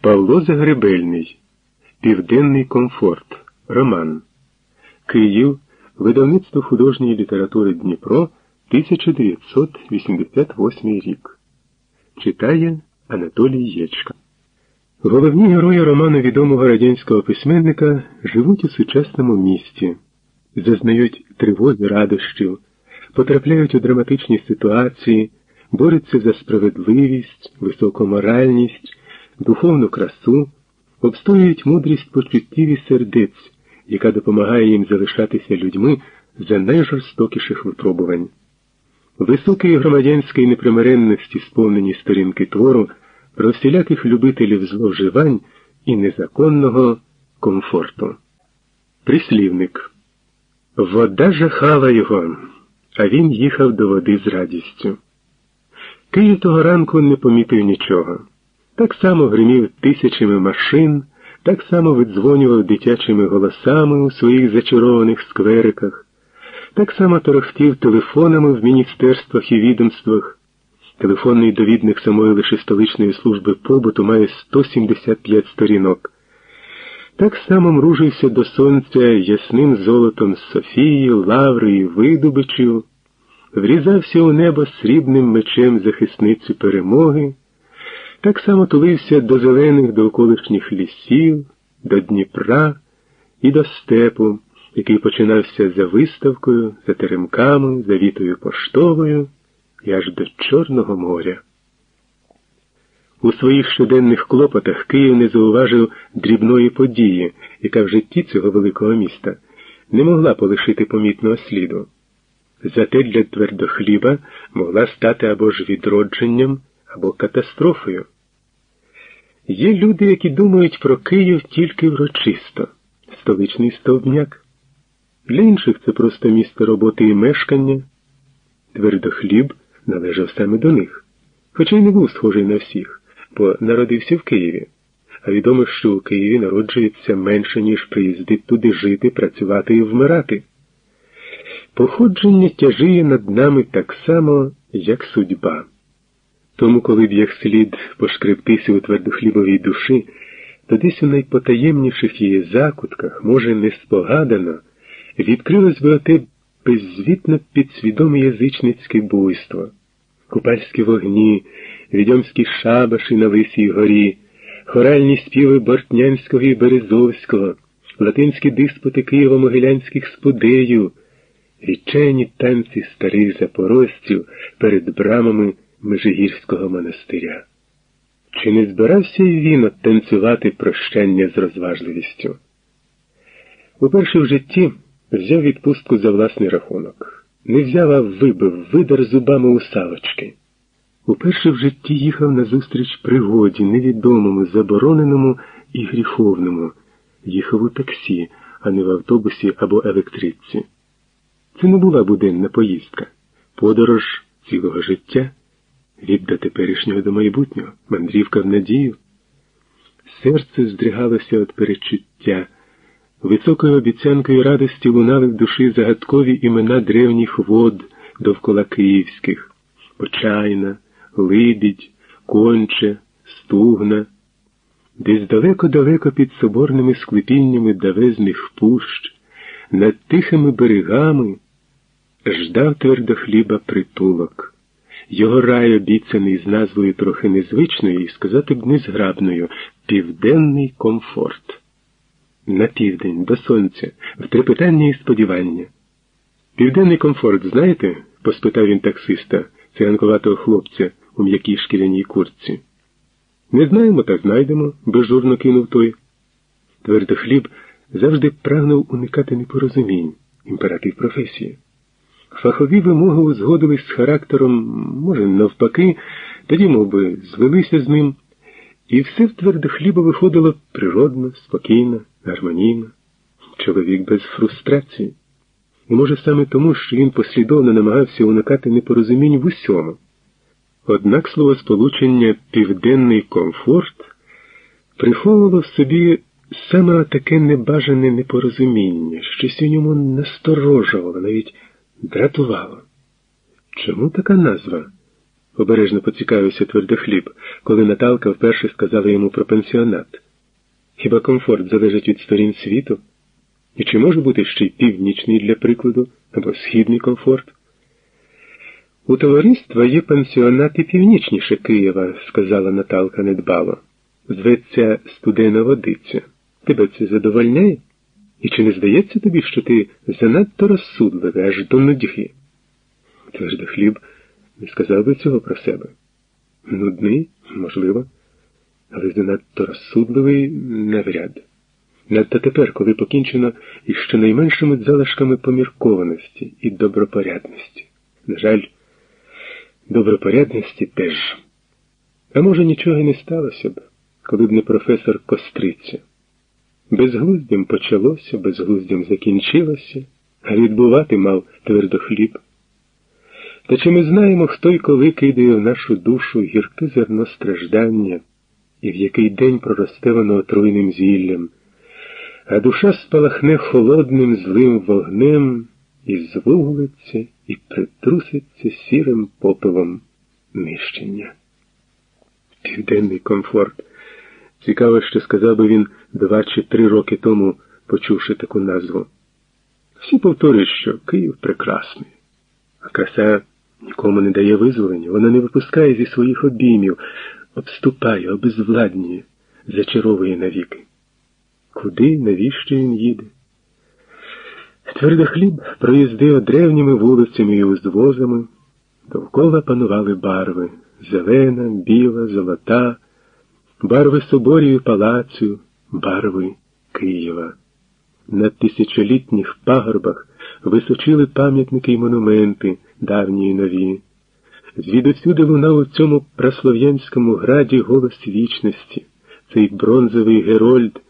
Павло Загребельний. Південний комфорт. Роман. Київ. Видавництво художньої літератури Дніпро 1988 рік. Читає Анатолій Єчка. Головні герої роману відомого радянського письменника живуть у сучасному місті, зазнають тривоги радощів, потрапляють у драматичні ситуації, борються за справедливість, високу моральність духовну красу, обстоюють мудрість почуттів і сердець, яка допомагає їм залишатися людьми за найжорстокіших випробувань. Високої громадянської непримиренності сповнені сторінки твору про всіляких любителів зловживань і незаконного комфорту. Прислівник Вода жахала його, а він їхав до води з радістю. Київ того ранку не помітив нічого. Так само гримів тисячами машин, так само видзвонював дитячими голосами у своїх зачарованих сквериках, так само торохтів телефонами в міністерствах і відомствах. Телефонний довідник самої лише столичної служби побуту має 175 сторінок. Так само мружився до сонця ясним золотом Софії, Лаври і Видубичів, врізався у небо срібним мечем захисниці перемоги так само тулився до зелених довколишніх лісів, до Дніпра і до степу, який починався за виставкою, за теремками, за вітою поштовою і аж до Чорного моря. У своїх щоденних клопотах Київ не зауважив дрібної події, яка в житті цього великого міста не могла полишити помітного сліду. Зате для твердохліба могла стати або ж відродженням або катастрофою. Є люди, які думають про Київ тільки врочисто, столичний стовбняк. Для інших це просто місце роботи і мешкання. Твердохліб належав саме до них, хоча й не був схожий на всіх, бо народився в Києві, а відомо, що у Києві народжується менше, ніж приїздить туди жити, працювати і вмирати. Походження тяжіє над нами так само, як судьба. Тому, коли б як слід пошкрептися у твердохлібовій душі, то десь у найпотаємніших її закутках, може, неспогадано, відкрилось би оте беззвітно підсвідоме язичницьке буйство, купальські вогні, відьомські шабаші на Лисій горі, хоральні співи Бортнянського і Березовського, латинські диспути Києво-Могилянських спудею, відчайні танці старих запорожців перед брамами. Межигірського монастиря. Чи не збирався й він оттанцювати прощання з розважливістю? Уперше в житті взяв відпустку за власний рахунок, не взяв, а вибив, видар зубами у салочки. Уперше в житті їхав назустріч пригоді, невідомому, забороненому і гріховному, їхав у таксі, а не в автобусі або електричці. Це не була буденна поїздка, подорож цілого життя від до теперішнього до майбутнього, мандрівка в надію. Серце здригалося від перечуття, високою обіцянкою радості лунали в душі загадкові імена древніх вод довкола київських Почайна, Либідь, Конче, Стугна, десь далеко-далеко під соборними склепіннями давезних пущ, над тихими берегами ждав твердо хліба притулок. Його рай обіцяний з назвою трохи незвичною і сказати б незграбною Південний комфорт. На південь, до сонця, в трепетання і сподівання. Південний комфорт, знаєте? поспитав він таксиста, циганкуватого хлопця у м'якій шкіряній куртці. Не знаємо, та знайдемо, безжурно кинув той. Твердохліб завжди прагнув уникати непорозумінь, імператив професії. Фахові вимоги узгодились з характером, може, навпаки, тоді, мов би, звелися з ним, і все в твердо хліба виходило природно, спокійно, гармонійно, чоловік без фрустрації. І, може, саме тому, що він послідовно намагався уникати непорозумінь в усьому. Однак словосполучення південний комфорт приховувало в собі саме таке небажане непорозуміння, щось у ньому насторожувало навіть. Дратувало. Чому така назва? обережно поцікавився твердохліб, коли Наталка вперше сказала йому про пенсіонат. Хіба комфорт залежить від сторін світу? І чи може бути ще й північний для прикладу або східний комфорт? У товариства є пансіонат і північніше Києва, сказала Наталка недбало. Зветься студена водиця. Тебе це задовольняє? І чи не здається тобі, що ти занадто розсудливий, аж до нудьги? Твердо хліб не сказав би цього про себе. Нудний, можливо, але занадто розсудливий навряд. Надто тепер, коли покінчено із щонайменшими залишками поміркованості і добропорядності. На жаль, добропорядності теж. А може, нічого й не сталося б, коли б не професор Костриця. Безглуздям почалося, безглуздям закінчилося, а відбувати мав твердо хліб. Та чи ми знаємо, хто й коли кидає в нашу душу гірке зерно страждання, і в який день проросте воно отруйним зіллям, а душа спалахне холодним злим вогнем і звуглиться, і притруситься сірим попелом нищення. Південний комфорт. Цікаво, що сказав би він два чи три роки тому, почувши таку назву. Всі повторюють, що Київ прекрасний, а краса нікому не дає визволення, вона не випускає зі своїх обіймів, обступає, обезвладнює, зачаровує навіки. Куди, навіщо він їде? Твердохліб проїздив древніми вулицями і узвозами, довкола панували барви зелена, біла, золота, барви соборів і палацю, барви Києва. На тисячолітніх пагорбах височили пам'ятники й монументи, давні й нові. Звідусюди лунав у цьому праслов'янському граді голос вічності, цей бронзовий герольд.